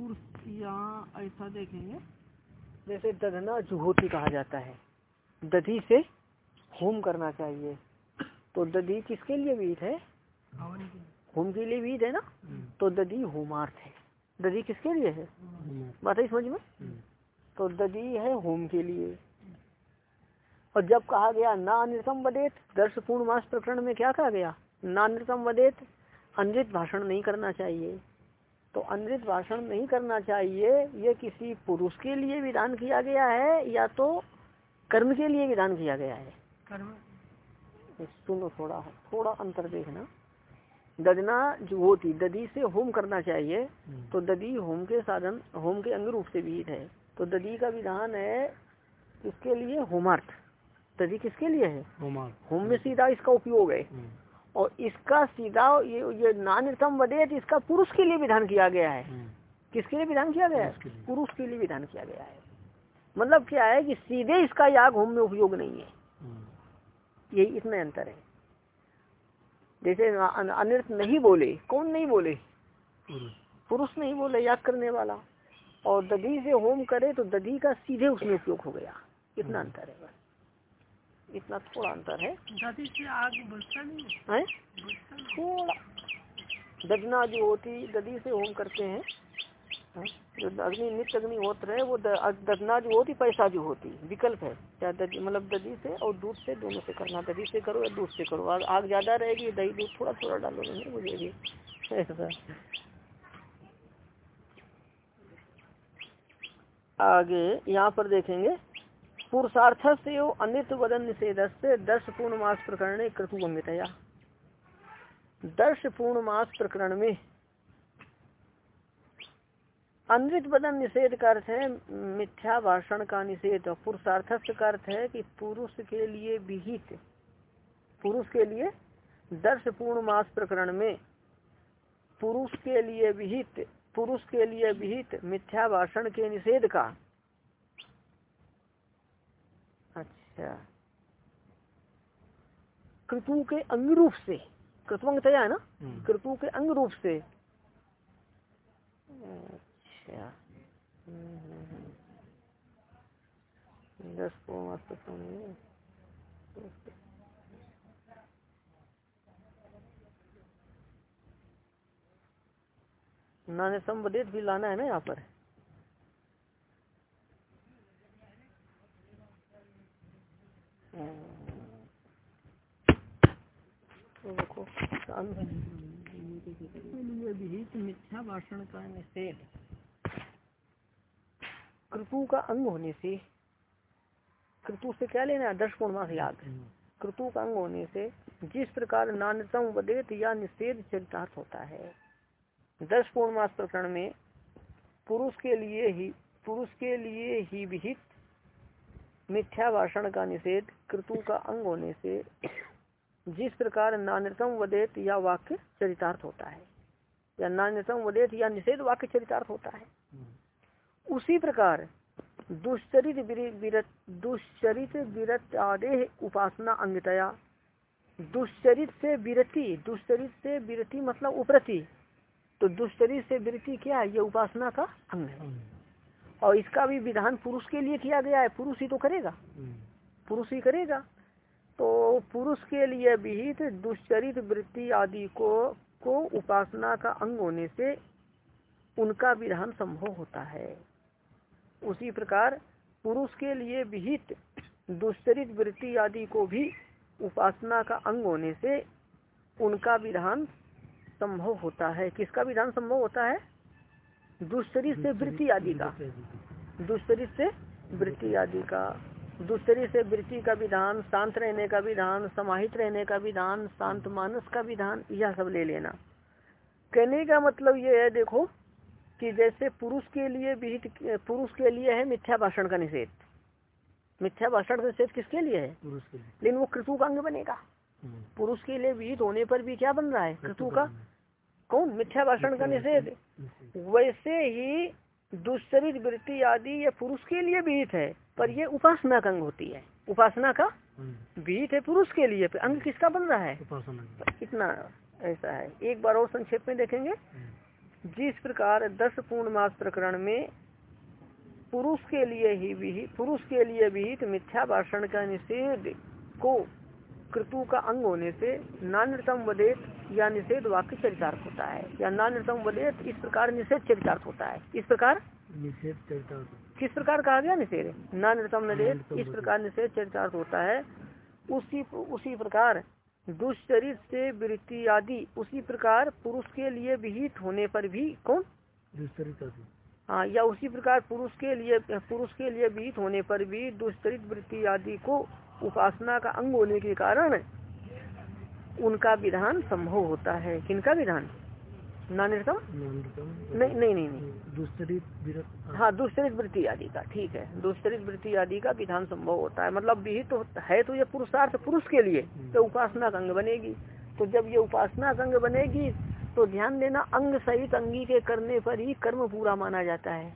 पुरुष यहाँ ऐसा देखेंगे। जैसे दधना जुहोती कहा जाता है। दधी से होम करना चाहिए। तो दधी किसके लिए विहित है? होम के लिए विहित है ना? तो दधी होमार्थ है। दधी किसके लिए है? बात है समझ में? तो दधी है होम के लिए। और जब कहा गया ना नृतम वदेत दर्श पूर्ण मास प्रकरण में क्या कहा गया? ना नृतम वदेत अनृत भाषण नहीं करना चाहिए। तो अनृत भाषण नहीं करना चाहिए। ये किसी पुरुष के लिए विधान किया गया है या तो कर्म के लिए विधान किया गया है? कर्म। सुनो थोड़ा थोड़ा अंतर देखना। ददना जो होती ददी से होम करना चाहिए तो ददी होम के साधन होम के अंग रूप से विहित है। तो ददी का विधान है किसके लिए? होमार्थ। ददी किसके लिए है? होम में सीधा इसका उपयोग है। और इसका सीधा ये ये नानितम वदेत इसका पुरुष के लिए विधान किया गया है। किसके लिए विधान किया गया है? पुरुष के लिए। विधान किया गया है। मतलब क्या है कि सीधे इसका याग होम में उपयोग नहीं है। यही इतना अंतर है। जैसे अनृत नहीं बोले कौन नहीं बोले? पुरुष। नहीं बोले याग करने वाला। और दधी से होम करे तो दधी का सीधे उसमें उपयोग हो गया। इतना अंतर है बस। इतना थोड़ा अंतर है। दधी से आग बचता नहीं है? थोड़ा। ददना जो होती दधी से होम करते हैं। जो अग्नि नित्य अग्नि होत्र है वो ददना जो होती पैसा जो होती विकल्प है। दधी मतलब दधी से और दूध से दोनों से करना। दधी से करो या दूध से करो। आग, आग ज़्यादा रहेगी दही दूध थोड़ा थोड़ा डालो नहीं बुझेगी ऐसा। आगे यहाँ पर देखेंगे। पुरुषार्थ से अनित वदन निषेध से दर्श पूर्ण मास प्रकरण क्रतुभंगितया दर्श पूर्ण मास प्रकरण में अनृत वदन निषेध का अर्थ है, मिथ्या भाषण का निषेध। पुरुषार्थ का अर्थ है कि पुरुष के लिए विहित, पुरुष के लिए दर्श पूर्ण मास प्रकरण में पुरुष के लिए विहित, पुरुष के लिए विहित मिथ्या भाषण के निषेध का अच्छा कृतु के अंग रूप से कृतवंगतया है ना? कृतु के अंग रूप से। अच्छा। दस को नाने संबदित भी लाना है ना यहाँ पर? भाषण का निषेध कृतु का अंग होने से, कृतु से क्या लेना दस पूर्णमास याद कृतु का अंग होने से जिस प्रकार नान्यतम वदेत या निषेध चरितार्थ होता है, दस पूर्णमास प्रकरण में पुरुष के लिए ही, पुरुष के लिए ही विहित मिथ्या भाषण का निषेध कृतु का अंग होने से जिस प्रकार नान्यतम वदेत या वाक्य चरितार्थ होता है, या नान्यतम वदेत या निषेध वाक्य चरितार्थ होता है, उसी प्रकार दुश्चरित दुश्चरित विरत आदे उपासना अंगतया दुश्चरित से विरति दुश्चरित से विरति मतलब उपरति तो दुश्चरित से विरति क्या है? ये उपासना का अंग है। और इसका भी विधान पुरुष के लिए किया गया है पुरुष ही तो करेगा। पुरुष ही करेगा। तो पुरुष के लिए विहित दुश्चरित वृत्ति आदि को को उपासना का अंग होने से उनका विधान संभव होता है। उसी प्रकार पुरुष के लिए विहित दुश्चरित वृत्ति आदि को भी उपासना का अंग होने से उनका विधान संभव होता है। किसका विधान संभव होता है? दुश्चरित से वृत्ति आदि का। दुश्चरित से वृत्ति आदि का। दूसरी से वृत्ति का विधान शांत रहने का विधान समाहित रहने का विधान शांत मानस का विधान यह सब ले लेना। कहने का मतलब ये है देखो कि जैसे पुरुष के लिए विहित पुरुष के लिए है मिथ्या भाषण का निषेध। मिथ्या भाषण का निषेध किसके लिए है? लेकिन वो कृतु का अंग बनेगा। पुरुष के लिए विहित होने पर भी क्या बन रहा है? कृतु का कौन? मिथ्या भाषण का निषेध वैसे ही दुश्चरित वृत्ति आदि ये पुरुष के लिए विहित है पर ये उपासना का अंग होती है। उपासना का विहित है पुरुष के लिए अंग किसका बन रहा है? इतना ऐसा है। एक बार और संक्षेप में देखेंगे। जिस प्रकार दस पूर्ण मास प्रकरण में पुरुष के लिए ही विहित पुरुष के लिए विहित मिथ्या भाषण का निषेध को कृतु का अंग होने से नान्यतम वदेत या निषेध वाक्य चरितार्थ होता है। या नान्यतम वदेत इस प्रकार निषेध चरितार्थ होता है। इस प्रकार? निषेध चरितार्थ। किस प्रकार कहा गया निषेध? नान्यतम नदेत इस प्रकार निषेध चरितार्थ होता है। उसी उसी प्रकार दुष्चरित से वृत्ति आदि उसी प्रकार पुरुष के लिए विहित होने पर भी कौन? दुष्चरित आदि। हाँ या उसी प्रकार पुरुष के लिए पुरुष के लिए विहित होने पर भी दुष्चरित वृत्ति आदि को उपासना का अंग होने के कारण उनका विधान संभव होता है। किनका विधान? नानिरतम नहीं नहीं नहीं नहीं। हाँ दुष्चरित वृत्ति आदि का ठीक है। दुष्चरित वृत्ति आदि का विधान संभव होता है। मतलब विहित तो है तो ये पुरुषार्थ पुरुष के लिए तो उपासना का अंग बनेगी। तो जब ये उपासना का अंग बनेगी तो ध्यान देना अंग सहित अंगी के करने पर ही कर्म पूरा माना जाता है।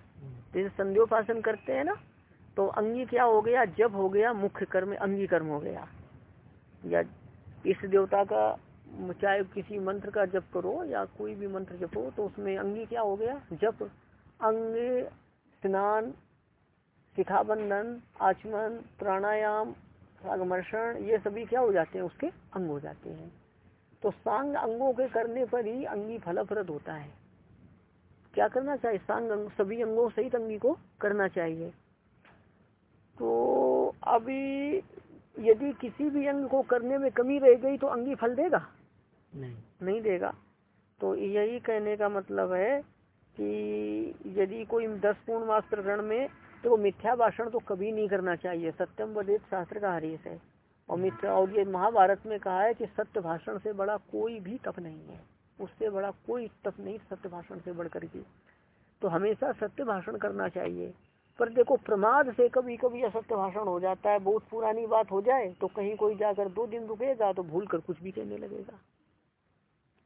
जैसे संध्योपासन करते हैं ना तो अंगी क्या हो गया? जब हो गया, मुख्य कर्म अंगी कर्म हो गया। या इस देवता का, चाहे किसी मंत्र का जप करो या कोई भी मंत्र जपो तो उसमें अंगी क्या हो गया? जप, अंग, स्नान, शिखाबंधन, आचमन, प्राणायाम अगमर्षण ये सभी क्या हो जाते हैं? उसके अंग हो जाते हैं। तो सांग अंगों के करने पर ही अंगी फलप्रद होता है। क्या करना चाहिए? सांग अंग, सभी अंगों सहित अंगी को करना चाहिए। तो अभी यदि किसी भी अंग को करने में कमी रह गई तो अंगी फल देगा? नहीं। नहीं देगा? तो यही कहने का मतलब है कि यदि कोई दस पूर्ण मास प्रकरण में तो मिथ्या भाषण तो कभी नहीं करना चाहिए। सत्यम वदेत शास्त्र का हरीश है। और मिथ्या और ये महाभारत में कहा है कि सत्य भाषण से बड़ा कोई भी तप नहीं है। उससे बड़ा कोई तप नहीं सत्य भाषण से बढ़कर के। तो हमेशा सत्य भाषण करना चाहिए। पर देखो प्रमाद से कभी कभी असत्य भाषण हो जाता है, बहुत पुरानी बात हो जाए तो कहीं कोई जाकर दो दिन रुकेगा तो भूल कर कुछ भी कहने लगेगा।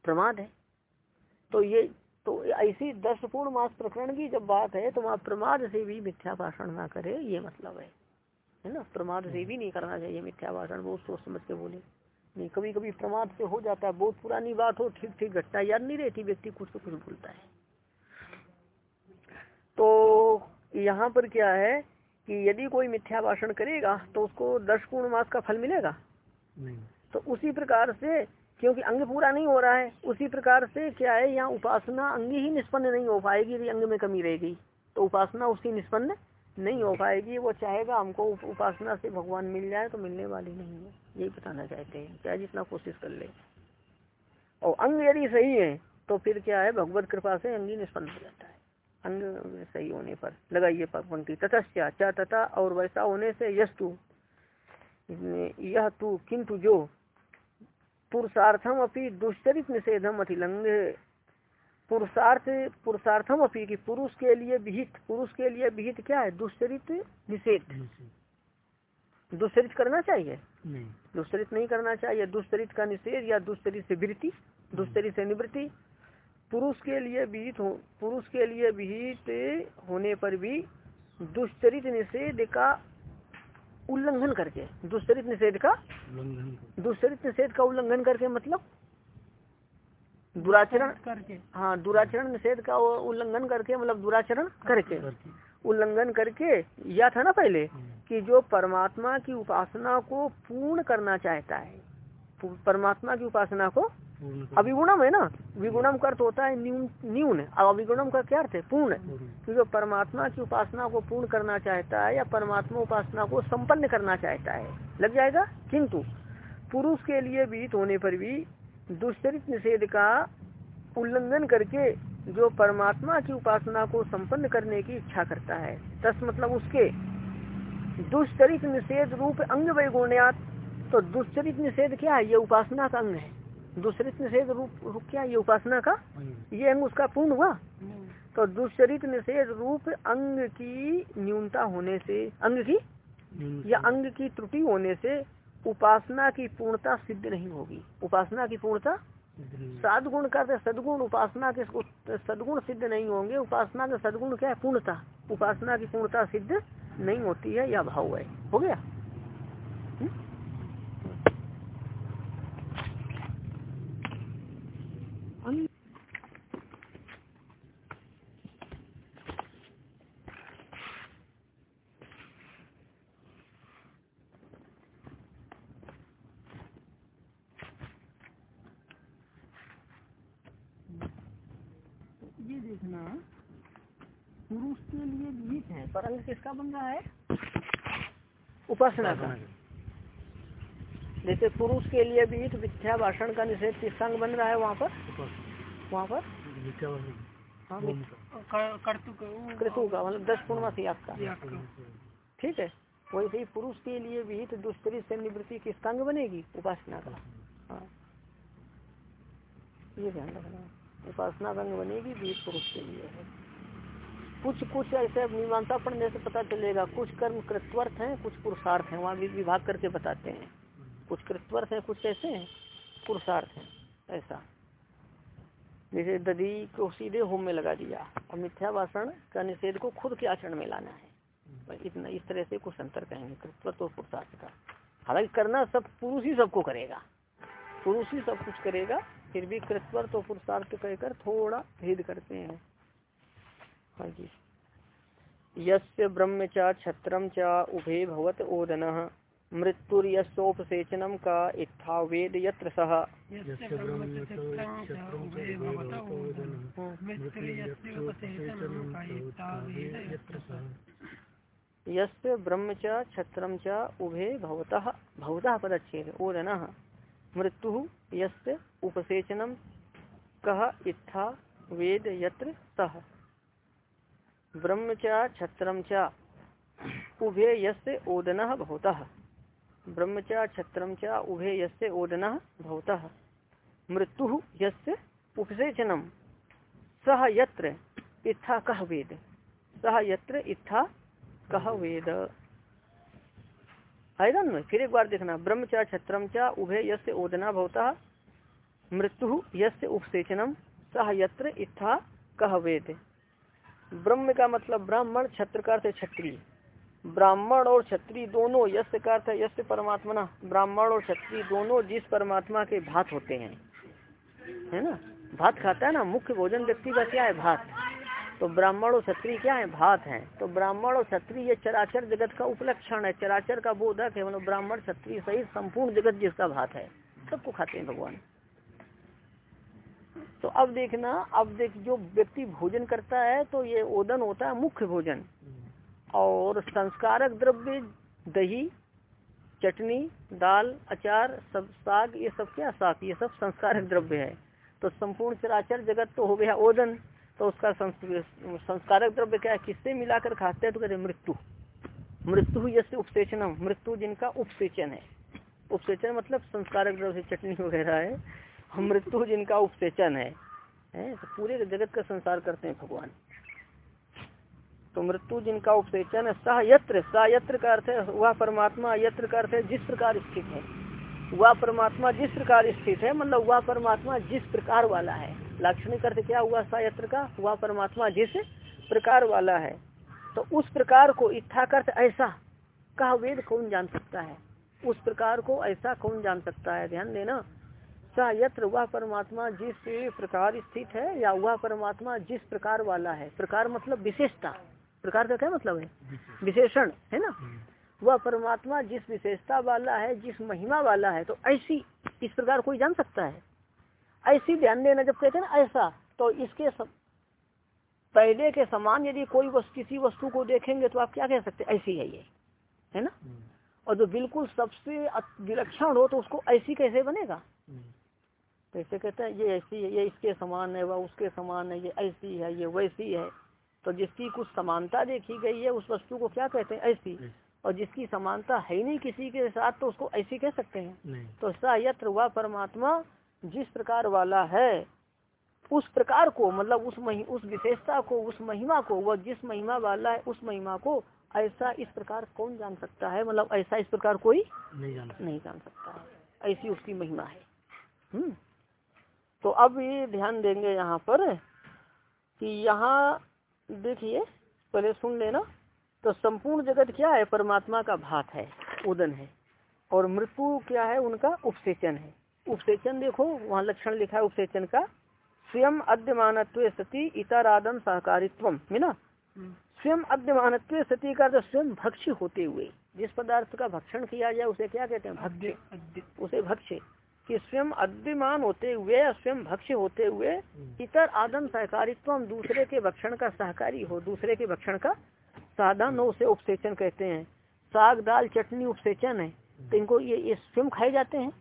प्रमाद है। तो ये तो ऐसी दस पूर्ण मास प्रकरण की जब बात है तो वहाँ प्रमाद से भी मिथ्या भाषण ना करे, ये मतलब है। है ना? प्रमाद से भी नहीं करना चाहिए मिथ्या भाषण बहुत सोच समझ के बोले। नहीं कभी कभी प्रमाद से हो जाता है, बहुत पुरानी बात हो ठीक ठीक घटना याद नहीं रहती, व्यक्ति कुछ तो कुछ भूलता है। तो यहाँ पर क्या है कि यदि कोई मिथ्या भाषण करेगा तो उसको दस पूर्ण मास का फल मिलेगा। नहीं। तो उसी प्रकार से क्योंकि अंग पूरा नहीं हो रहा है उसी प्रकार से क्या है यहाँ उपासना अंग ही निष्पन्न नहीं हो पाएगी यदि अंग में कमी रहेगी तो उपासना उसकी निष्पन्न नहीं हो पाएगी। वो चाहेगा हमको उपासना से भगवान मिल जाए तो मिलने वाली नहीं है। यही बताना चाहते हैं। चाहे जितना कोशिश कर ले। और अंग यदि सही है तो फिर क्या है भगवत कृपा से अंगी निष्पन्न हो जाता है। अंग सही होने पर लगाइए पंक्ति। ततश्चा चा तथा और वैसा होने से यस्तु। यह तू किंतु जो पुरुषार्थम अपनी दुष्चरित निषेधम अतिलंग पुरुषार्थ पुरुषार्थम अपनी की पुरुष के लिए विहित पुरुष के लिए विहित क्या है? दुष्चरित निषेध। दुष्चरित करना चाहिए? दुष्चरित नहीं करना चाहिए। दुष्चरित का निषेध या दुष्चरित से वृत्ति दुष्चरित से निवृत्ति पुरुष के लिए विहित हो पुरुष के लिए विहित होने पर भी दुष्चरित निषेध का उल्लंघन करके दुष्चरित निषेध का? दुष्चरित निषेध का उल्लंघन करके मतलब? दुराचरण? करके। हाँ दुराचरण निषेध का उल्लंघन करके मतलब दुराचरण करके। उल्लंघन करके यह था ना पहले कि जो परमात्मा की उपासना को पूर्ण करना चाहता है परमात्मा की उपासना को अभिगुणम है ना? विगुणम का अर्थ होता है न्यून न्यून। और अभिगुणम का क्या अर्थ है? पूर्ण। कि जो परमात्मा की उपासना को पूर्ण करना चाहता है या परमात्मा उपासना को संपन्न करना चाहता है? लग जाएगा? किंतु पुरुष के लिए बीत होने पर भी दुष्चरित निषेध का उल्लंघन करके जो परमात्मा की उपासना को संपन्न करने की इच्छा करता है तस मतलब उसके दुष्चरित निषेध रूप अंग वैगुण्यात तो दुष्चरित निषेध क्या है? ये उपासना का अंग है। दुष्चरित निषेध रूप रूप क्या ये उपासना का? ये अंग उसका पूर्ण हुआ? तो दुष्चरित निषेध रूप अंग की न्यूनता होने से अंग की? या अंग की त्रुटि होने से उपासना की पूर्णता सिद्ध नहीं होगी। उपासना की पूर्णता? सदगुण करते सदगुण उपासना के सदगुण सिद्ध नहीं होंगे। उपासना का सदगुण क्या है? पूर्णता। उपासना की पूर्णता सिद्ध नहीं होती है या भाव है। हो गया ये देखना पुरुष के लिए विहित है पर अंग किसका बन रहा है? उपासना का। जैसे पुरुष के लिए विहित मिथ्या भाषण का निषेध किसका अंग बन रहा है वहाँ पर? वहाँ पर? हाँ कृतु का मतलब दस पूर्णमासी आपका ठीक है? वैसे ही पुरुष के लिए विहित दुष्करी से निवृत्ति किसका अंग बनेगी? उपासना का। हाँ। ये ध्यान रखना। उपासना अंग बनेगी विहित पुरुष के लिए। है कुछ कुछ ऐसे मीमांसा पढ़ने से पता चलेगा। कुछ कर्म कृत्वर्थ हैं, कुछ पुरुषार्थ हैं। वहाँ भी विभाग करके बताते हैं। कुछ कृत्वर्थ हैं, कुछ कैसे हैं, पुरुषार्थ हैं। ऐसा। जैसे दधी को सीधे होम में लगा दिया। और मिथ्या भाषण का निषेध को खुद के आचरण में लाना है। इतना, इस तरह से कुछ अंतर कहेंगे, कृत्वर्थ और पुरुषार्थ का। हालाँकि करना सब, पुरुष ही सबको करेगा। पुरुष ही सब कुछ करेगा फिर भी कृत्वर्थ तो पुरुषार्थ कहकर थोड़ा भेद करते हैं। हाँ जी। यस्य ब्रह्म चा छत्रम चा उभे भवत ओदन मृत्युर्यसोपसेचनम का इत्था वेद यत्र सह यस्य ब्रह्म च छत्रम च उभे भवतः भवतः पदच्छेद ओदन। मृत्यु यस्य उपसेचनम कह इत्था वेद यत्र सह ब्रह्म छत्रम च उभे यस्य ओदन भवतः। ब्रह्म च छत्रम च उभे यस्य ओदन भवतः। मृत्यु यस्य उपसेचनम सह यत्र इत्था कह वेद। सह यत्र इत्था कह वेद। आएगा ना फिर एक बार देखना ब्रह्म च छत्रम च उभे यस्य ओदना भवतः, मृत्यु यस्य उपसेचनम सह यत्र इत्था कह वेद ब्रह्म का मतलब ब्राह्मण छत्र का अर्थ क्षत्रिय। ब्राह्मण और क्षत्रिय दोनों यश का अर्थ यश परमात्मा ब्राह्मण और क्षत्रिय दोनों जिस परमात्मा के भात होते हैं, है ना? भात खाता है ना? मुख्य भोजन व्यक्ति का क्या है? भात। तो ब्राह्मण और क्षत्रिय क्या है? भात है। तो ब्राह्मण और क्षत्रिय, ये चराचर जगत का उपलक्षण है। चराचर का बोधक है मतलब ब्राह्मण, क्षत्रिय सहित संपूर्ण जगत जिसका भात है, सबको खाते हैं भगवान। तो अब देखना, अब देख जो व्यक्ति भोजन करता है तो ये ओदन होता है मुख्य भोजन। और संस्कारक द्रव्य, दही, चटनी, दाल, अचार, सब साग, ये सब क्या साग? ये सब संस्कारक द्रव्य है। तो संपूर्ण चराचर जगत तो हो गया ओदन। तो उसका संस्कारक द्रव्य क्या है? किससे मिलाकर खाते हैं? तो कहते मृत्यु। मृत्यु यसे उपसेचनम। मृत्यु जिनका उपसेचन है। उपसेचन मतलब संस्कारक द्रव्य से चटनी वगैरह है। मृत्यु जिनका उपसेचन है, है? तो पूरे जगत का संसार करते हैं भगवान। तो मृत्यु जिनका उपसेचन है सह यत्र। सह यत्र का अर्थ है वह परमात्मा यत्र का अर्थ है जिस प्रकार स्थित है। वह परमात्मा जिस प्रकार स्थित है मतलब वह परमात्मा जिस प्रकार वाला है। लाक्षणिक अर्थ क्या हुआ सा यत्र का? वह परमात्मा जिस प्रकार वाला है। तो उस प्रकार को इच्छा अर्थ ऐसा कहा वेद कौन जान सकता है? उस प्रकार को ऐसा कौन जान सकता है? ध्यान देना। सा यत्र वह परमात्मा जिस प्रकार स्थित है या वह परमात्मा जिस प्रकार वाला है। प्रकार मतलब विशेषता। प्रकार का क्या मतलब है? विशेषण। है ना? वह परमात्मा जिस विशेषता वाला है जिस महिमा वाला है तो ऐसी इस प्रकार कोई जान सकता है? ऐसी ध्यान देना जब कहते हैं ना ऐसा तो इसके सब, पहले के समान यदि कोई वस्तु किसी वस्तु को देखेंगे तो आप क्या कह सकते ऐसी है ये है ना? और जो बिल्कुल सबसे विलक्षण हो तो उसको ऐसी कैसे बनेगा? तो ऐसे कहते हैं ये ऐसी है ये इसके समान है वह उसके समान है ये ऐसी है ये वैसी है। तो जिसकी कुछ समानता देखी गई है उस वस्तु को क्या कहते हैं? ऐसी। और जिसकी समानता है नहीं किसी के साथ तो उसको ऐसी कह सकते हैं। तो सयत्र वह परमात्मा जिस प्रकार वाला है उस प्रकार को मतलब उस मही उस विशेषता को उस महिमा को वह जिस महिमा वाला है उस महिमा को ऐसा इस प्रकार कौन जान सकता है? मतलब ऐसा इस प्रकार कोई नहीं जान नहीं जान सकता है। ऐसी उसकी महिमा है। हम्म। तो अब ये ध्यान देंगे यहाँ पर कि यहाँ देखिए पहले सुन लेना तो संपूर्ण जगत क्या है? परमात्मा का भात है उदन है। और मृत्यु क्या है? उनका उपसेचन है। उपसेचन देखो वहाँ लक्षण लिखा है उपसेचन का। स्वयं अद्यमान सती इतरादम सहकारित्व है ना? स्वयं अद्यमान सती का तो स्वयं भक्ष्य होते हुए जिस पदार्थ का भक्षण किया जाए उसे क्या कहते हैं? भक्ष्य उसे भक्ष्य कि स्वयं अद्यमान होते हुए या स्वयं भक्ष्य होते हुए इतर आदम सहकारित्व दूसरे के भक्षण का सहकारी हो दूसरे के भक्षण का साधन हो उसे उपसेचन कहते हैं। साग दाल चटनी उपसेचन है। तो इनको ये, ये स्वयं खाए जाते हैं।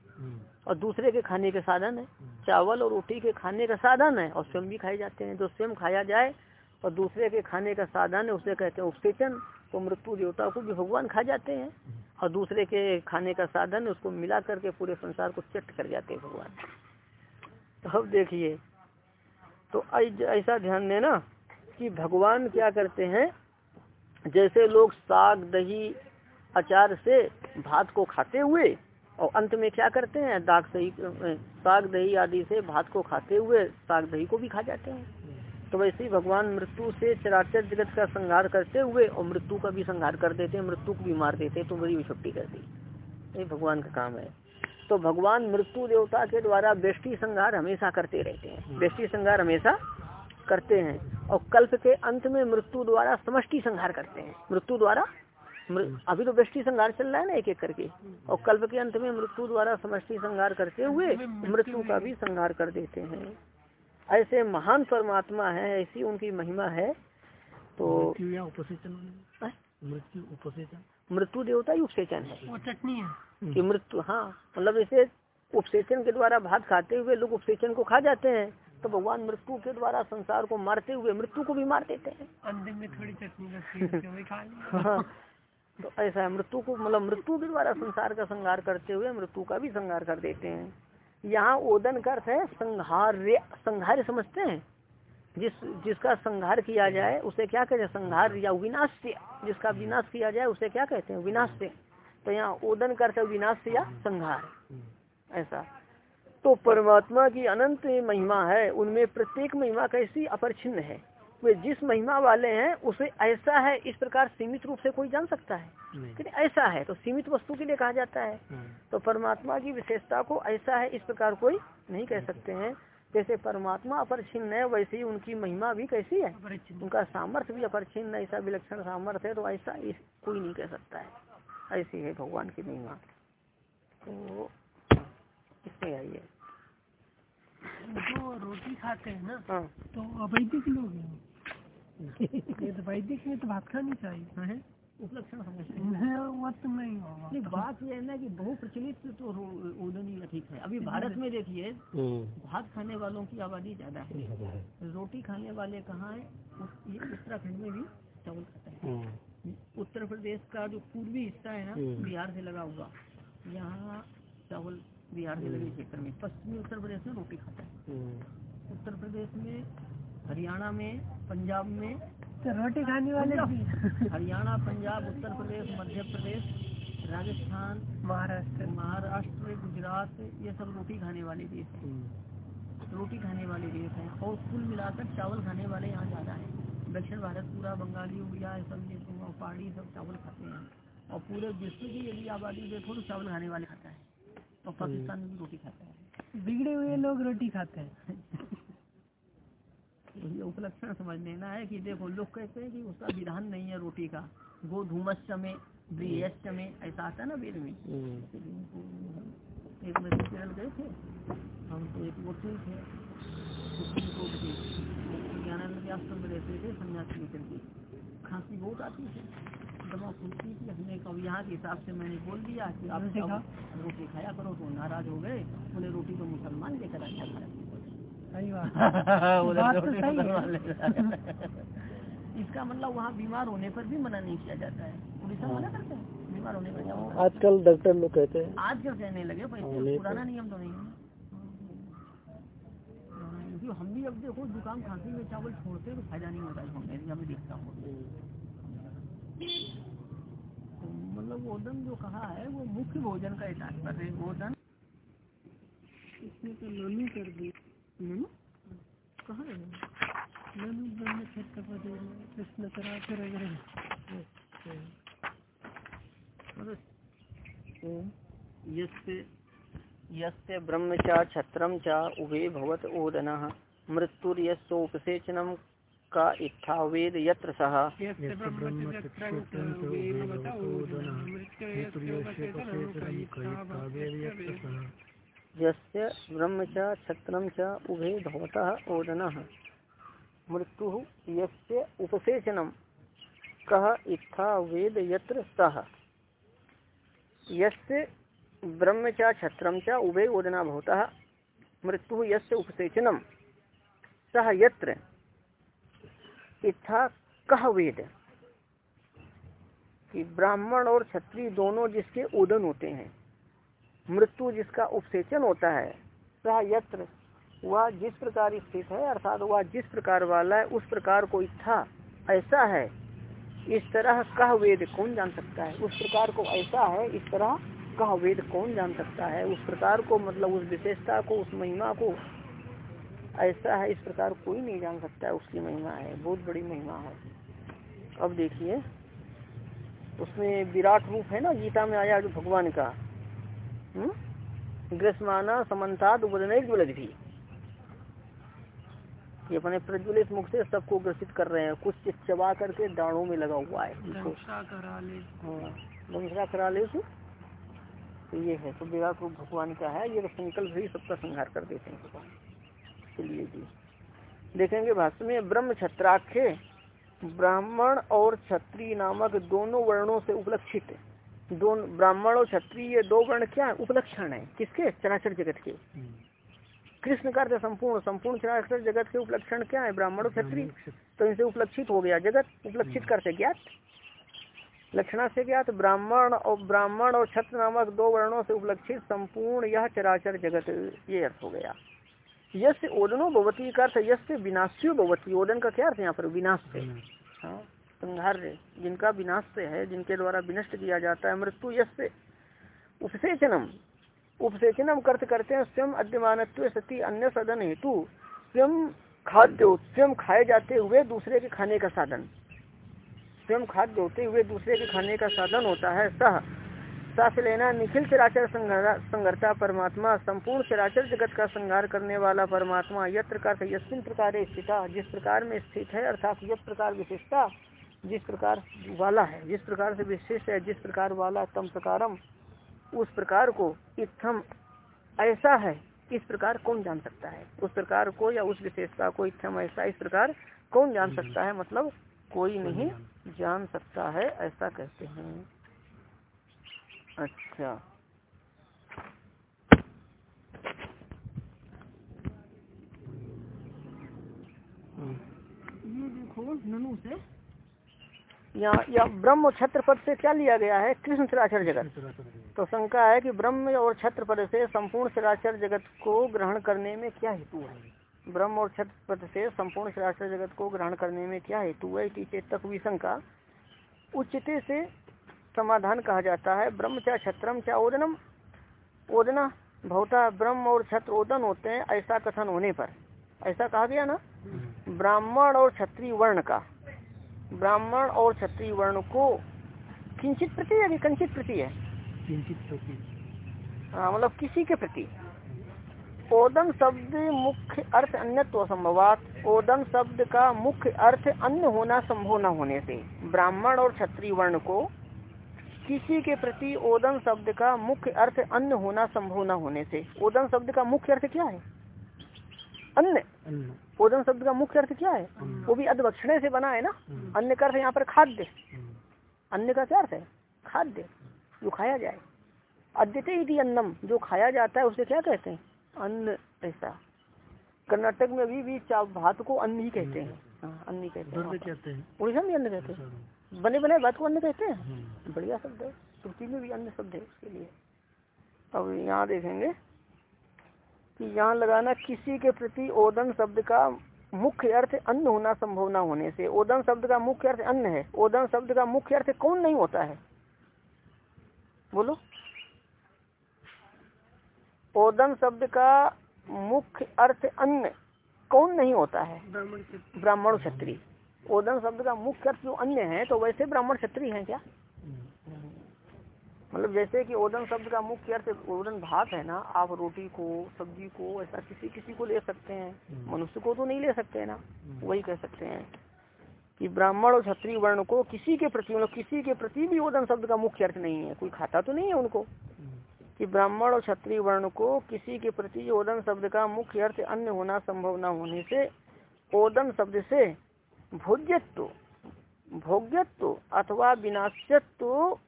और दूसरे के खाने के साधन है। चावल और रोटी के खाने का साधन है और स्वयं भी खाए जाते हैं। जो स्वयं खाया जाए और दूसरे के खाने का साधन है, उसे कहते हैं उपसेचन। तो मृत्यु देवता को भी भगवान खा जाते हैं और दूसरे के खाने का साधन है, उसको मिला करके पूरे संसार को चट कर जाते हैं भगवान। तो अब देखिए तो ऐसा ध्यान देना कि भगवान क्या करते हैं, जैसे लोग साग, दही, अचार से भात को खाते हुए और अंत में क्या करते हैं? दाग सही साग दही आदि से भात को खाते हुए साग दही को भी खा जाते हैं। तो वैसे ही भगवान मृत्यु से चराचर जगत का संहार करते हुए और मृत्यु का भी संहार कर देते हैं मृत्यु को भी मार देते हैं तो बड़ी छुट्टी कर दी। ये भगवान का काम है। तो भगवान मृत्यु देवता के द्वारा बेष्टि संहार हमेशा करते रहते हैं। बेष्टि संहार हमेशा करते हैं। और कल्प के अंत में मृत्यु द्वारा समष्टि संहार करते हैं। मृत्यु द्वारा अभी तो बेष्टि संहार चल रहा है ना एक एक करके और कल्प के अंत में मृत्यु द्वारा समष्टि संहार करते हुए मृत्यु का भी संहार कर देते हैं। ऐसे महान परमात्मा है ऐसी उनकी महिमा है तो उपसेचन? मृत्यु उपसेचन? मृत्यु देवता ही उपसेचन है। वो चटनी है। कि मृत्यु हाँ मतलब जैसे उपसेचन के द्वारा भात खाते हुए लोग उपसेचन को खा जाते हैं तो भगवान मृत्यु के द्वारा संसार को मारते हुए मृत्यु को भी मार देते हैं। अंतिम में थोड़ी चटनी हाँ तो ऐसा है, मृत्यु को मतलब मृत्यु के द्वारा संसार का संहार करते हुए मृत्यु का भी संहार कर देते हैं। यहाँ ओदन का अर्थ है संहार्य संहार्य समझते हैं। जिस, जिसका संहार किया जाए, उसे क्या कहते हैं? संहार या विनाश जिसका विनाश किया जाए, उसे क्या कहते हैं? विनाश तो यहाँ ओदन का अर्थ विनाश या संहार। ऐसा। तो परमात्मा की अनंत महिमा है, उनमें प्रत्येक महिमा कैसी अपरिछिन्न है। वे जिस महिमा वाले हैं उसे ऐसा है इस प्रकार सीमित रूप से कोई जान सकता है। लेकिन ऐसा है तो सीमित वस्तु के लिए कहा जाता है। तो परमात्मा की विशेषता को ऐसा है इस प्रकार कोई नहीं कह सकते हैं। जैसे परमात्मा अपरिछिन्न है वैसे ही उनकी महिमा भी कैसी है? उनका सामर्थ्य भी अपरिछिन्न ऐसा विलक्षण सामर्थ्य है तो ऐसा कोई नहीं कह सकता है। ऐसी है भगवान की महिमा। तो इसमें आइए। जो रोटी खाते हैं ना हाँ। तो अवैदिक लोग हैं। तो वैदिक में तो भात चाहिए। उपलक्षण हैं तो नहीं होगा। नहीं बात यह है ना कि बहु प्रचलित तो ओदन ही ठीक है। अभी भारत में देखिए भात खाने वालों की आबादी ज़्यादा है। रोटी खाने वाले कहाँ है? उत्तराखंड में भी चावल खाता है। उत्तर प्रदेश का जो पूर्वी हिस्सा है ना बिहार से लगा हुआ। यहाँ चावल बिहार के लगे क्षेत्र में। पश्चिमी उत्तर प्रदेश में रोटी खाता है। उत्तर प्रदेश में हरियाणा में पंजाब में। तो रोटी खाने वाले हरियाणा पंजाब उत्तर प्रदेश मध्य प्रदेश राजस्थान महाराष्ट्र। महाराष्ट्र गुजरात ये सब रोटी खाने वाले देश हैं। रोटी खाने वाले देश हैं और कुल मिलाकर चावल खाने वाले यहाँ ज़्यादा है। दक्षिण भारत पूरा बंगाली उड़िया सब ये पहाड़ी सब चावल खाते हैं। और पूरे विश्व की यदि आबादी देखो तो चावल खाने वाले खाता है। और पाकिस्तान में भी रोटी खाता है। बिगड़े हुए लोग रोटी खाते हैं। ये उपलक्षण समझ लेना है कि देखो लोग कहते हैं कि उसका विधान नहीं है रोटी का। गो धूमस में ब्रियश्च में ऐसा आता है ना वेद में। एक में केरल गए थे हम तो एक वकील थे ज्ञानानंद आश्रम में रहते थे सन्यासी लेकर के। खांसी बहुत आती दमा खुलती थी हमने कब यहाँ के हिसाब से मैंने बोल दिया कि आप रोटी खाया करो तो नाराज़ हो गए। उन्हें रोटी को मुसलमान लेकर आया इसका मतलब वहाँ बीमार होने पर भी मना नहीं किया जाता है। उड़ीसा मना करते हैं? बीमार होने पर आजकल डॉक्टर लोग कहते हैं। आजकल कहने लगे पुराना नियम तो नहीं है। क्योंकि हम भी अब देखो जुकाम खांसी में चावल छोड़ते तो फ़ायदा नहीं होता है हमें देखता हूँ। तो मतलब ओदन जो कहा है वो मुख्य भोजन का तात्पर्य है। ओदन इसमें तो लोनी कर दी। कहाँ है? ब्रह्म छत्रपति कृष्ण कराकर यस्य यस्य ब्रह्म च छत्रम च उभे भवत ओदन मृत्युर्यस्योपसेचनम का इच्छा वेद यत्र सह यस्य ब्रह्म च उभे भवतः ओदन मृत्यु यस्य उपसेचनम कह इत्था वेद यत्र सह यस्य ब्रह्म च छत्रम च उभे ओदना भवतः, मृत्यु यस्य उपसेचनम सह यत्र? इत्था कह वेद? कि ब्राह्मण और क्षत्रिय दोनों जिसके उदन होते हैं मृत्यु जिसका उपसेचन होता है, सह यत्र, वह जिस प्रकार स्थित है, अर्थात वह जिस प्रकार वाला है, उस प्रकार को इच्छा ऐसा है। इस तरह कह वेद कौन जान सकता है? उस प्रकार को ऐसा है, इस तरह कह वेद कौन जान सकता है? उस प्रकार को मतलब उस विशेषता को, उस महिमा को, ऐसा है, इस प्रकार कोई नहीं जान सकता है, उसकी महिमा है, बहुत बड़ी महिमा है। अब देखिए, उसमें विराट रूप है ना, गीता में आया जो भगवान का? ग्रसमाना समन्ताद उपदन ज्वलत भी ये अपने प्रज्वलित मुख से सबको ग्रसित कर रहे हैं। कुछ चबा करके दाढ़ों में लगा हुआ है। दंशा करा ले तो ये है तो विराट रूप भगवान का है। ये तो संकल्प ही सबका संहार कर देते हैं। भगवान चलिए जी। देखेंगे भाष्य में ब्रह्म छत्राख्य ब्राह्मण और क्षत्रिय नामक दोनों वर्णों से उपलक्षित दोनों ब्राह्मण और क्षत्रिय, दो वर्ण क्या उपलक्षण है। किसके? चराचर जगत के। कृष्ण का संपूर्ण। संपूर्ण चराचर जगत के उपलक्षण क्या है? ब्राह्मण और क्षत्रिय। तो इनसे उपलक्षित हो गया जगत। उपलक्षित करते ज्ञात। लक्षणा से ज्ञात। ब्राह्मण और ब्राह्मण और छत्र नामक दो वर्णों से उपलक्षित संपूर्ण यह चराचर जगत। ये अर्थ हो गया। यश ओदनो भवती का अर्थ यश विनाश्यो भवती। ओदन का क्या अर्थ यहाँ पर? विनाश से। हाँ। संहार्य, जिनका विनाश से है, जिनके द्वारा विनष्ट किया जाता है मृत्यु यश से उपसेचनम। उपसेचनम कर्त करते हैं स्वयं अद्यमान सती अन्य सदन हेतु स्वयं खाद्य, स्वयं खाए जाते हुए दूसरे के खाने का साधन। स्वयं खाद्य होते हुए दूसरे के खाने का साधन होता है। सह सांस लेना निखिल चराचर संगरता परमात्मा, संपूर्ण चराचर जगत का संहार करने वाला परमात्मा यत्र का यस्मिन प्रकार स्थित, जिस प्रकार में स्थित है, अर्थात यह प्रकार विशेषता जिस प्रकार वाला है जिस प्रकार से विशेष है जिस प्रकार वाला तम प्रकारम उस प्रकार को इत्थम ऐसा है इस प्रकार कौन जान सकता है? उस प्रकार को या उस विशेषता को इत्थम ऐसा इस प्रकार कौन जान सकता है? मतलब कोई नहीं जान सकता। है ऐसा कहते हैं। अच्छा। ये देखो ननु से यहाँ या ब्रह्म छत्र पद से क्या लिया गया है? कृष्ण चराचर जगत। तो शंका है कि ब्रह्म और छत्र पद से संपूर्ण चराचर जगत को ग्रहण करने में क्या हेतु है? ब्रह्म और छत्र पद से संपूर्ण चराचर जगत को ग्रहण करने में क्या हेतु है? चेतक विशंका उच्चते से समाधान कहा जाता है। ब्रह्म चा छत्रम चा ओदनम ओदना भवता ब्रह्म और छत्र ओदन होते हैं ऐसा कथन होने पर। ऐसा कहा गया ना? ब्राह्मण और क्षत्रिय वर्ण का। ब्राह्मण और क्षत्रिय वर्ण को किंचित प्रति है कि कंचित प्रति है? किंचित हाँ मतलब किसी के प्रति। ओदन शब्द मुख्य अर्थ अन्य संभवात ओदन शब्द का मुख्य अर्थ अन्य होना संभव न होने से। ब्राह्मण और क्षत्रिय वर्ण को किसी के प्रति ओदन शब्द का मुख्य अर्थ अन्य होना संभव न होने से। ओदन शब्द का मुख्य अर्थ क्या है? अन्न ओदन शब्द का मुख्य अर्थ क्या है? वो भी अधभक्षण से बना है ना? अन्न का अर्थ यहाँ पर खाद्य। अन्न का क्या अर्थ है? खाद्य जो खाया जाए। अद्यते ही अन्नम जो खाया जाता है उसे क्या कहते हैं? अन्न ऐसा। कर्नाटक में अभी भी भात को अन्न ही कहते हैं। हाँ, अन्न कहते हैं उड़ीसा में अन्न कहते हैं। बने बने भात को अन्न कहते हैं? हम्म। बढ़िया शब्द है। श्रुति में भी अन्य शब्द है उसके लिए। अब यहाँ देखेंगे। कि यहाँ लगाना किसी के प्रति ओदन शब्द का मुख्य अर्थ अन्न होना संभव ना होने से। ओदन शब्द का मुख्य अर्थ अन्न है। ओदन शब्द का मुख्य अर्थ कौन नहीं होता है? बोलो। ओदन शब्द का मुख्य अर्थ अन्न कौन नहीं होता है? ब्राह्मण क्षत्रिय। ओदन शब्द का मुख्य अर्थ जो अन्य है तो वैसे ब्राह्मण क्षत्रिय है क्या? मतलब जैसे कि ओदन शब्द का मुख्य अर्थ ओदन भात है ना आप रोटी को सब्ज़ी को ऐसा किसी किसी को ले सकते हैं हम्म। मनुष्य को तो नहीं ले सकते ना हम्म। वही कह सकते हैं कि ब्राह्मण और क्षत्रिय वर्ण को किसी के प्रति मतलब किसी के प्रति भी ओदन शब्द का मुख्य अर्थ नहीं है कोई खाता तो नहीं है उनको हम्म। कि ब्राह्मण और क्षत्रिय वर्ण को किसी के प्रति ओदन शब्द का मुख्य अर्थ अन्य होना संभव न होने से ओदन शब्द से भोज्यत्व भोग्यत्व अथवा विनाश्यत्व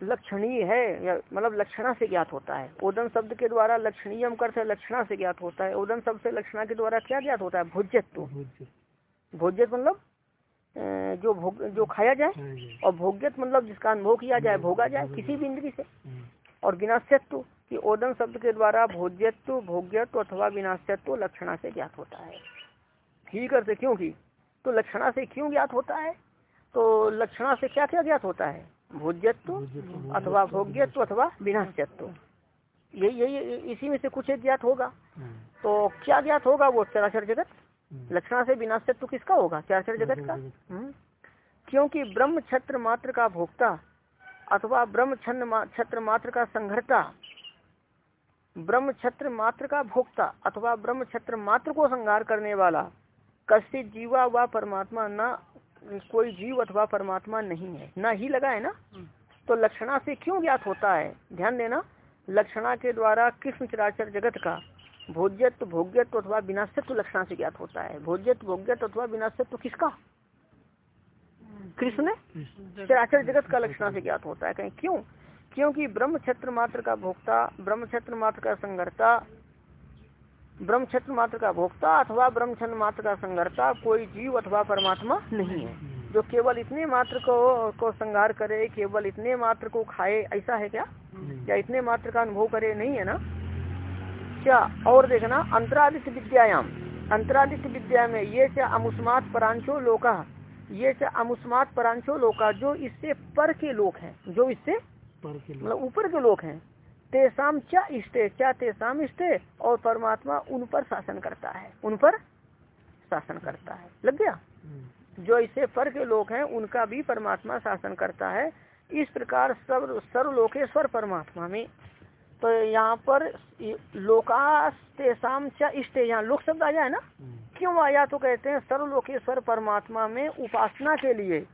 लक्षणीय है या मतलब लक्षणा से ज्ञात होता है। ओदन शब्द के द्वारा लक्षणीय हैं लक्षणा से ज्ञात होता है। ओदन शब्द से लक्षणा के द्वारा क्या ज्ञात होता है? भोज्यत्व। भोज्यत मतलब जो भोग जो खाया जाए और भोग्यत मतलब जिसका अनुभव किया जाए भोगा जाए किसी भी इंद्री से। और विनाश्यत्व कि ओदन शब्द के द्वारा भोज्यत्व भोग्यत्व अथवा विनाश्यत्व लक्षणा से ज्ञात होता है। ठीक करते क्योंकि तो लक्षणा से क्यों ज्ञात होता है? तो लक्षणा से क्या क्या ज्ञात होता है? भोज्यत्व अथवा भोग्यत्व अथवा विनाश्यत्व यही यही इसी में से कुछ एक ज्ञात होगा। तो क्या ज्ञात होगा वो चराचर जगत? लक्षणा से विनाश्यत्व किसका होगा? चराचर जगत का? हम्म। क्योंकि ब्रह्म छत्र मात्र का भोक्ता अथवा ब्रह्म छत्र मात्र का संघर्ता ब्रह्म छत्र मात्र का भोक्ता अथवा ब्रह्म छत्र मात्र को संहार करने वाला कश्य जीवा व परमात्मा न कोई जीव अथवा परमात्मा नहीं है। ना ही लगा है ना? तो लक्षणा से क्यों ज्ञात होता है? ध्यान देना लक्षणा के द्वारा कृष्ण चराचर जगत का भोज्यत्व भोग्यत्व अथवा विनाशत्व लक्षणा से ज्ञात होता है। भोज्यत्व भोग्यत्व अथवा विनाशत्व किसका? कृष्ण चराचर जगत का लक्षणा से ज्ञात होता है। कहीं क्यों? क्योंकि ब्रह्म क्षेत्र मात्र का भोक्ता ब्रह्म क्षेत्र मात्र का संगरता ब्रह्म क्षेत्र मात्र का भोक्ता अथवा ब्रह्म क्षेत्र मात्र का संघर्ता कोई जीव अथवा परमात्मा नहीं है। जो केवल इतने मात्र को को संहार करे केवल इतने मात्र को खाए ऐसा है क्या? या इतने मात्र का अनुभव करे नहीं है ना? क्या? और देखना अंतरादित्य विद्यायाम। अंतरादित्य विद्या में ये क्या अमुस्मात परांचो लोका। ये क्या अमुस्मात परांचो लोका जो इससे पर के लोग हैं। जो इससे मतलब ऊपर के लोग हैं। तेसाम क्या इष्टे, क्या तेसाम इष्टे? और परमात्मा उन पर शासन करता है। उन पर शासन करता है। लग गया। जो इसे पर के लोग हैं, उनका भी परमात्मा शासन करता है। इस प्रकार सर्व सर्वलोकेश्वर परमात्मा में। तो यहाँ पर लोकास तेसाम चा इष्टे? यहाँ लोक शब्द आ जाए ना। क्यों आया? तो कहते हैं सर्वलोकेश्वर परमात्मा में उपासना के लिए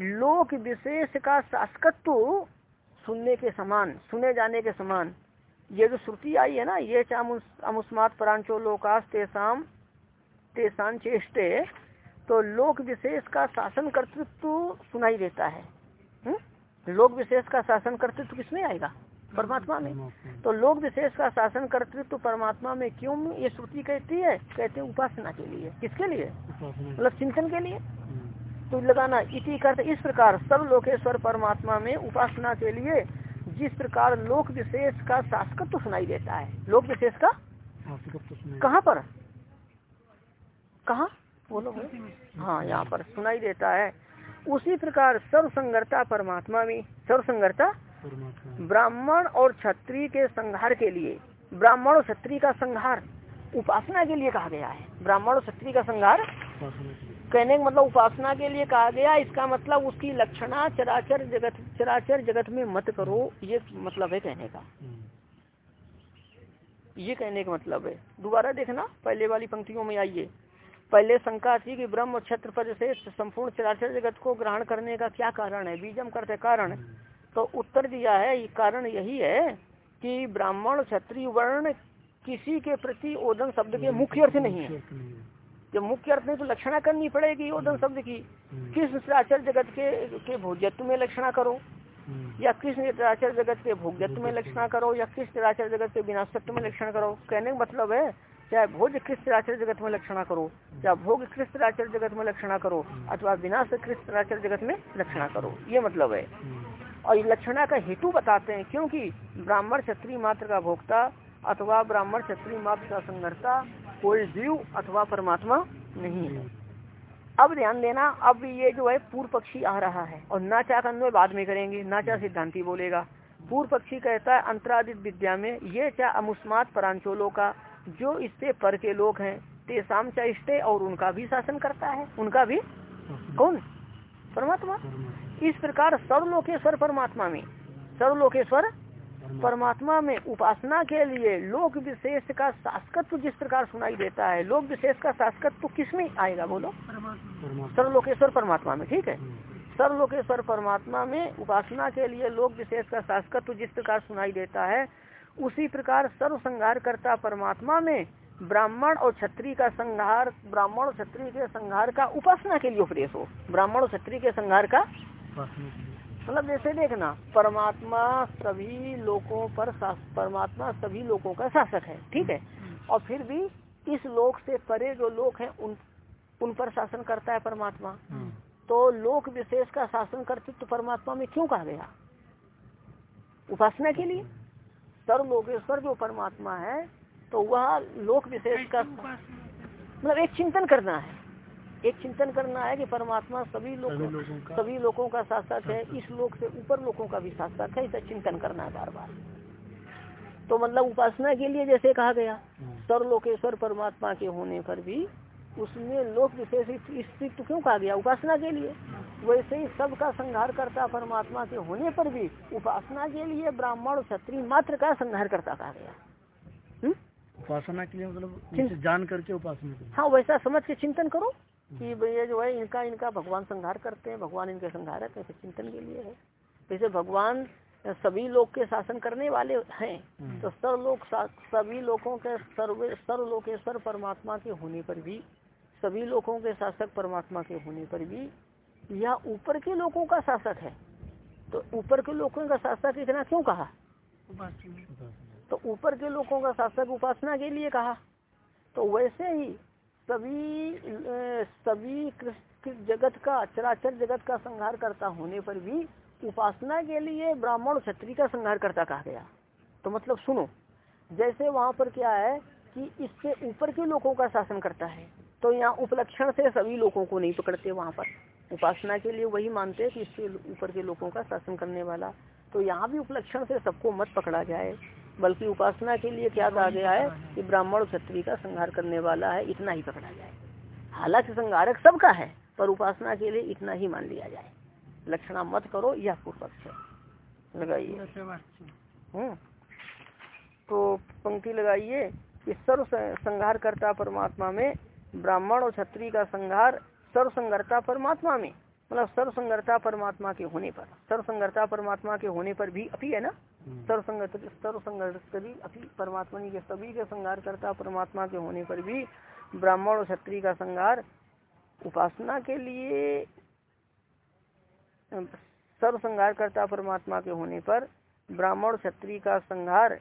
लोक विशेष का शासकत्व सुनने के समान सुने जाने के समान। ये जो श्रुति आई है ना ये अमुस्मात परांचो लोकास तेसाम तेसान चेष्टे तो लोक विशेष का शासन कर्तृत्व सुनाई देता है। हुँ? हम्म? लोक विशेष का शासन कर्तृत्व किसमें आएगा? परमात्मा में। तो लोक विशेष का शासन कर्तृत्व परमात्मा में क्यों? ये श्रुति कहती है कहते हैं उपासना के लिए। किसके लिए? मतलब चिंतन के लिए। तो लगाना इति करते इस प्रकार सब लोकेश्वर परमात्मा में उपासना के लिए जिस प्रकार लोक विशेष का शासकत्व तो सुनाई देता है। लोक विशेष का? कहाँ पर? कहा? बोलो हाँ यहाँ पर सुनाई देता है। उसी प्रकार सर्वसंगरता परमात्मा में सर्वसंगरता ब्राह्मण और क्षत्रिय के संहार के लिए ब्राह्मण और क्षत्रिय का संहार उपासना के लिए कहा गया है। ब्राह्मण और क्षत्रिय का संहार कहने का मतलब उपासना के लिए कहा गया इसका मतलब उसकी लक्षणा चराचर जगत चराचर जगत में मत करो ये मतलब है कहने का। ये कहने का मतलब है। दोबारा देखना पहले वाली पंक्तियों में आइए। पहले शंका थी कि ब्रह्म क्षेत्र पर से संपूर्ण चराचर जगत को ग्रहण करने का क्या कारण है बीजम करते कारण। तो उत्तर दिया है कारण यही है कि ब्राह्मण क्षत्रिय वर्ण किसी के प्रति ओदन शब्द के मुख्य अर्थ नहीं है। जब मुख्य अर्थ में तो लक्षणा करनी पड़ेगी ओदन शब्द की हम्म। किस आचर जगत के के भोज्यत्व में लक्षणा करो? हम्म। या किस निराचर जगत के भोग्यत्व में लक्षणा करो? या किस निराचर जगत के विनाशत्व में लक्षण करो? कहने का मतलब है चाहे भोज कृष्ण राचर जगत में लक्षणा करो या भोग कृष्ण राचर जगत में लक्षणा करो हम्म। अथवा विनाश कृष्ण राचर जगत में लक्षणा करो। ये मतलब है। और लक्षणा का हेतु बताते हैं क्योंकि ब्राह्मण क्षत्रिय मात्र का भोक्ता अथवा ब्राह्मण क्षत्रिय मात्र का संघर्ता कोई जीव अथवा परमात्मा नहीं है। अब ध्यान देना, अब ये जो है, पूर्व पक्षी आ रहा है। और नाचा का अन्वय बाद में करेंगे नाचा सिद्धांति बोलेगा। पूर्व पक्षी कहता है अंतरादित विद्या में, ये क्या अमुस्मात परांचोलों का, जो इससे पर के लोग हैं तेसाम चाइष्टे और उनका भी शासन करता है। उनका भी कौन? परमात्मा। इस प्रकार सर्वलोकेश्वर परमात्मा में, सर्वलोकेश्वर परमात्मा। में उपासना के लिए लोक विशेष का शासकत्व जिस प्रकार सुनाई देता है लोक विशेष का शासकत्व किसमें आएगा बोलो? सर्वलोकेश्वर परमात्मा में ठीक है? सर्वलोकेश्वर परमात्मा में उपासना के लिए लोक विशेष का शासकत्व जिस प्रकार सुनाई देता है उसी प्रकार सर्व संहार करता परमात्मा में ब्राह्मण और क्षत्रिय का संहार ब्राह्मण और क्षत्रिय के संहार का उपासना के लिए उपदेश हो। ब्राह्मण और क्षत्रिय के संहार का मतलब जैसे देखना परमात्मा सभी लोगों पर परमात्मा सभी लोगों का शासक है ठीक है? और फिर भी इस लोक से परे जो लोक है उन उन पर शासन करता है परमात्मा। तो लोक विशेष का शासन कर्तृत्व परमात्मा में क्यों कहा गया? उपासना के लिए? सर्वलोकेश्वर जो परमात्मा है तो वह लोक विशेष का मतलब एक चिंतन करना है। एक चिंतन करना है कि परमात्मा सभी लोगों सभी लोगों का शासक है इस लोक से ऊपर लोगों का भी शासक है इसे चिंतन करना है बार बार तो मतलब उपासना के लिए जैसे कहा गया हम्म। सर्वलोकेश्वर परमात्मा के होने पर भी उसमें लोक विशेष स्थित क्यों कहा गया? उपासना के लिए। वैसे ही सबका संहार करता परमात्मा के होने पर भी उपासना के लिए ब्राह्मण क्षत्रिय मात्र का संहार करता कहा गया। हम्म? उपासना के लिए मतलब जान करके उपासना हाँ वैसा समझ के चिंतन करो। कि भैया जो है इनका इनका भगवान संहार करते हैं भगवान इनके संहारक है चिंतन के लिए है। जैसे भगवान सभी लोग के शासन करने वाले हैं। हम्म। तो सर्वलोक सभी लोगों के सर्व सर्वलोकेश्वर परमात्मा के होने पर भी सभी लोगों के शासक परमात्मा के होने पर भी यह ऊपर के लोगों का शासक है। तो ऊपर के लोगों का शासक इतना क्यों कहा? तो ऊपर के लोगों का शासक उपासना के लिए कहा। तो वैसे ही सभी सभी कृष्ण जगत का, चराचर जगत का संहार करता होने पर भी उपासना के लिए ब्राह्मण क्षत्रिय का संहार करता कहा गया। तो मतलब सुनो, जैसे वहाँ पर क्या है कि इससे ऊपर के लोगों का शासन करता है तो यहाँ उपलक्षण से सभी लोगों को नहीं पकड़ते वहाँ पर। उपासना के लिए वही मानते हैं कि इससे ऊपर के लोगों का शासन करने वाला। तो यहाँ भी उपलक्षण से सबको मत पकड़ा जाए। बल्कि उपासना के लिए क्या कहा गया है कि ब्राह्मण क्षत्रिय का संहार करने वाला है इतना ही पकड़ा जाए। हालाँकि संहारक सबका है पर उपासना के लिए इतना ही मान लिया जाए। लक्षणा मत करो यह पूर्व पक्ष है। लगाइए। हम्म। तो पंक्ति लगाइए कि सर्व संहार करता परमात्मा में ब्राह्मण और क्षत्रिय का संहार सर्वसंगरता परमात्मा में। मतलब सर्वसंगता परमात्मा के होने पर। सर्वसंगरता परमात्मा के होने पर भी अभी है ना? हम्म। सर्वसंगत सर्वसंगति अभी परमात्मा के सभी के संहार करता परमात्मा के होने पर भी ब्राह्मण और क्षत्रिय का संहार उपासना के लिए सर्व संहार करता परमात्मा के होने पर ब्राह्मण क्षत्रिय का संहार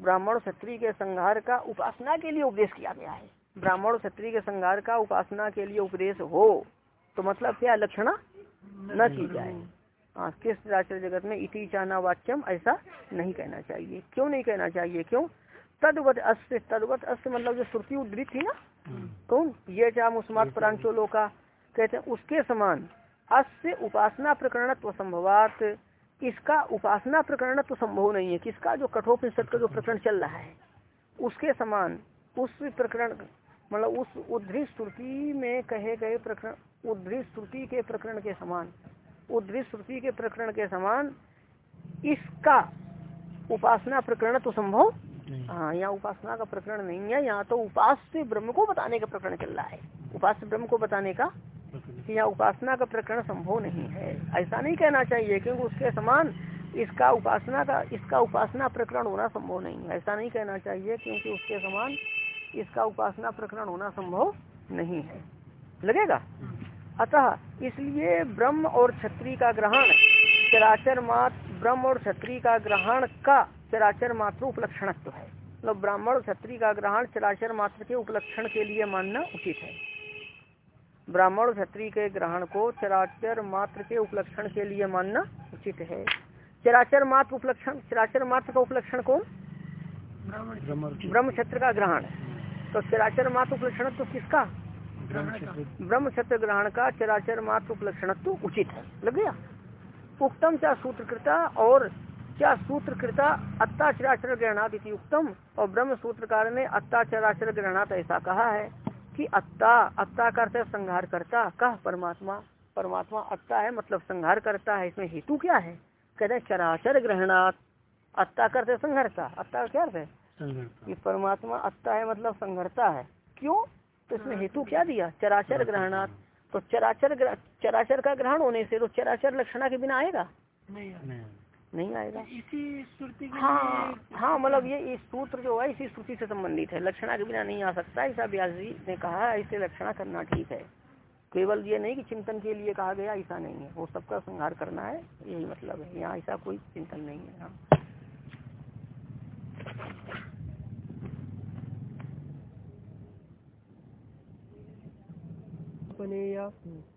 ब्राह्मण क्षत्रिय के संहार का उपासना के लिए उपदेश किया गया है। ब्राह्मण क्षत्रिय के संहार का उपासना के लिए उपदेश हो। तो मतलब क्या लक्षणा? न की जाए। हाँ किस राष्ट्र जगत में इति चाना वाच्यम ऐसा नहीं कहना चाहिए। क्यों नहीं कहना चाहिए? क्यों? तदवत अस्त तदवत अस्त मतलब जो श्रुति उद्धृत थी ना? हम्म। कौन? ये चाह मुस्मात प्रांचोलो का कहते हैं उसके समान अस्य उपासना प्रकरणत्व संभवात। इसका उपासना प्रकरणत्व संभव नहीं है। किसका? जो कठोपनिषद का जो प्रकरण चल रहा है। उसके समान उस प्रकरण मतलब उस उद्धृत श्रुति में कहे गए प्रकरण उद्धृत श्रुति के प्रकरण के समान उद्धृत श्रुति के प्रकरण के समान इसका उपासना प्रकरण तो संभव हाँ यहाँ उपासना का प्रकरण नहीं है यहाँ तो उपास्य ब्रह्म को बताने का प्रकरण चल रहा है। उपास्य ब्रह्म को बताने का कि यहाँ उपासना का प्रकरण संभव नहीं है। ऐसा नहीं कहना चाहिए क्योंकि उसके समान इसका उपासना का इसका उपासना प्रकरण होना संभव नहीं है। ऐसा नहीं कहना चाहिए क्योंकि उसके समान इसका उपासना प्रकरण होना संभव नहीं है। लगेगा? अतः इसलिए ब्रह्म और छत्री का ग्रहण चराचर मात्र ब्रह्म और छत्री का ग्रहण का चराचर मात्र उपलक्षणत्व है। मतलब ब्राह्मण और छत्री का ग्रहण चराचर मात्र के उपलक्षण के लिए मानना उचित है। ब्राह्मण और क्षत्रिय के ग्रहण को चराचर मात्र के उपलक्षण के लिए मानना उचित है। चराचर मात्र उपलक्षण चराचर मात्र का उपलक्षण कौन? ब्रह्म क्षेत्र का ग्रहण। तो चराचर मात्र तो किसका? ब्रह्म क्षेत्र ग्रहण का चराचर मात्र तो उचित है। लग गया? उत्तम क्या सूत्रकृता और क्या सूत्रकृता अत्ता चराचर ग्रहणात उत्तम और ब्रह्म सूत्रकार ने अत्ता चराचर ग्रहणात ऐसा कहा है कि अत्ता अत्ता करते संहार करता कह परमात्मा परमात्मा अत्ता है मतलब संहार करता है। इसमें हेतु क्या है? कहते चराचर ग्रहणात। अत्ता करते संघर्ता अत्ता क्या है? कि परमात्मा अत्ता है मतलब संघरता है। क्यों? तो इसमें हेतु क्या दिया? चराचर ग्रहणात। तो चराचर चराचर का ग्रहण होने से तो चराचर लक्षणा के बिना आएगा? नहीं नहीं आएगा। इसी श्रुति हाँ हाँ मतलब ये इस सूत्र जो है इसी श्रुति से संबंधित है। लक्षणा के बिना नहीं आ सकता ऐसा व्यास जी ने कहा है ऐसे लक्षणा करना ठीक है। केवल ये नहीं कि चिंतन के लिए कहा गया ऐसा नहीं है। वो सबका संहार करना है यही मतलब है। यहाँ ऐसा कोई चिंतन नहीं है। हाँ। अपने या